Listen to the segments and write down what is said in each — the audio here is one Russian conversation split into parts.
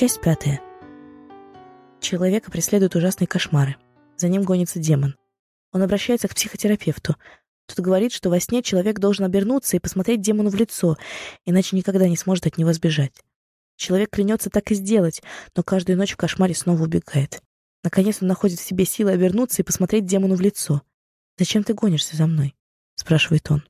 Часть пятая. Человека преследуют ужасные кошмары. За ним гонится демон. Он обращается к психотерапевту. Тот говорит, что во сне человек должен обернуться и посмотреть демону в лицо, иначе никогда не сможет от него сбежать. Человек клянется так и сделать, но каждую ночь в кошмаре снова убегает. Наконец он находит в себе силы обернуться и посмотреть демону в лицо. «Зачем ты гонишься за мной?» — спрашивает он.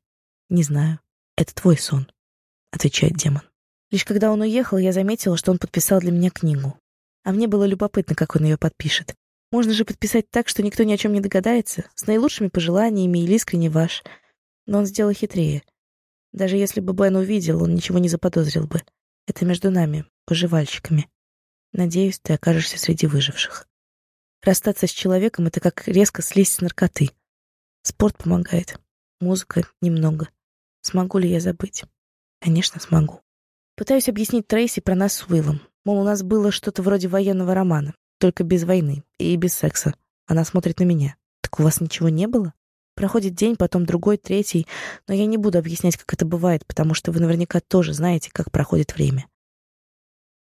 «Не знаю. Это твой сон», — отвечает демон. Лишь когда он уехал, я заметила, что он подписал для меня книгу. А мне было любопытно, как он ее подпишет. Можно же подписать так, что никто ни о чем не догадается, с наилучшими пожеланиями или искренне ваш. Но он сделал хитрее. Даже если бы Бен увидел, он ничего не заподозрил бы. Это между нами, выживальщиками. Надеюсь, ты окажешься среди выживших. Расстаться с человеком — это как резко слезть с наркоты. Спорт помогает. Музыка — немного. Смогу ли я забыть? Конечно, смогу. Пытаюсь объяснить Трейси про нас с Уиллом. Мол, у нас было что-то вроде военного романа, только без войны и без секса. Она смотрит на меня. Так у вас ничего не было? Проходит день, потом другой, третий, но я не буду объяснять, как это бывает, потому что вы наверняка тоже знаете, как проходит время.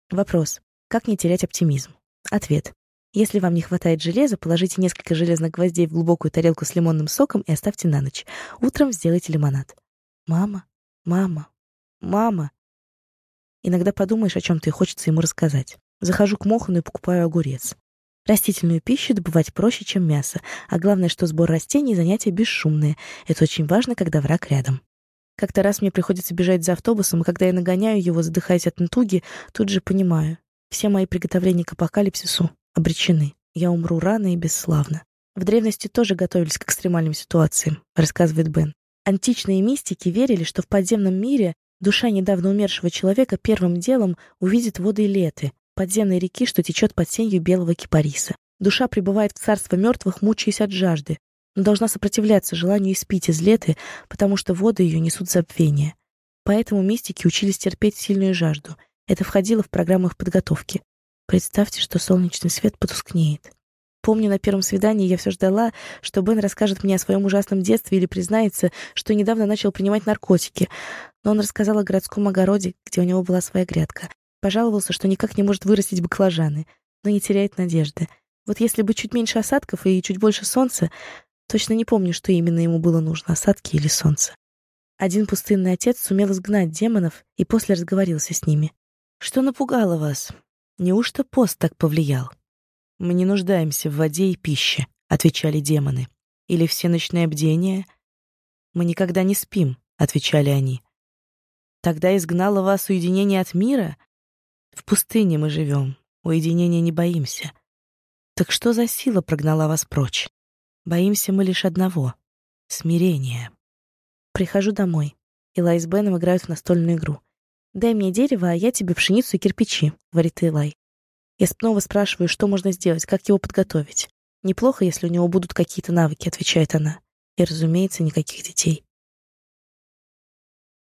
Вопрос. Как не терять оптимизм? Ответ. Если вам не хватает железа, положите несколько железных гвоздей в глубокую тарелку с лимонным соком и оставьте на ночь. Утром сделайте лимонад. Мама, мама, мама. Иногда подумаешь о чем-то и хочется ему рассказать. Захожу к Мохану и покупаю огурец. Растительную пищу добывать проще, чем мясо, а главное, что сбор растений — занятие бесшумное. Это очень важно, когда враг рядом. Как-то раз мне приходится бежать за автобусом, и когда я нагоняю его, задыхаясь от натуги, тут же понимаю. Все мои приготовления к апокалипсису обречены. Я умру рано и бесславно. В древности тоже готовились к экстремальным ситуациям, рассказывает Бен. Античные мистики верили, что в подземном мире Душа недавно умершего человека первым делом увидит воды Леты, подземной реки, что течет под сенью белого кипариса. Душа пребывает в царство мертвых, мучаясь от жажды, но должна сопротивляться желанию испить из Леты, потому что воды ее несут забвение. Поэтому мистики учились терпеть сильную жажду. Это входило в программу их подготовки. Представьте, что солнечный свет потускнеет. Помню, на первом свидании я все ждала, что Бен расскажет мне о своем ужасном детстве или признается, что недавно начал принимать наркотики. Но он рассказал о городском огороде, где у него была своя грядка. Пожаловался, что никак не может вырастить баклажаны, но не теряет надежды. Вот если бы чуть меньше осадков и чуть больше солнца, точно не помню, что именно ему было нужно, осадки или солнце. Один пустынный отец сумел изгнать демонов и после разговорился с ними. «Что напугало вас? Неужто пост так повлиял?» «Мы не нуждаемся в воде и пище», — отвечали демоны. «Или все ночные бдения?» «Мы никогда не спим», — отвечали они. «Тогда изгнало вас уединение от мира?» «В пустыне мы живем, уединения не боимся». «Так что за сила прогнала вас прочь?» «Боимся мы лишь одного — смирения». Прихожу домой. Илай с Беном играют в настольную игру. «Дай мне дерево, а я тебе пшеницу и кирпичи», — говорит Илай. Я снова спрашиваю, что можно сделать, как его подготовить. Неплохо, если у него будут какие-то навыки, отвечает она. И, разумеется, никаких детей.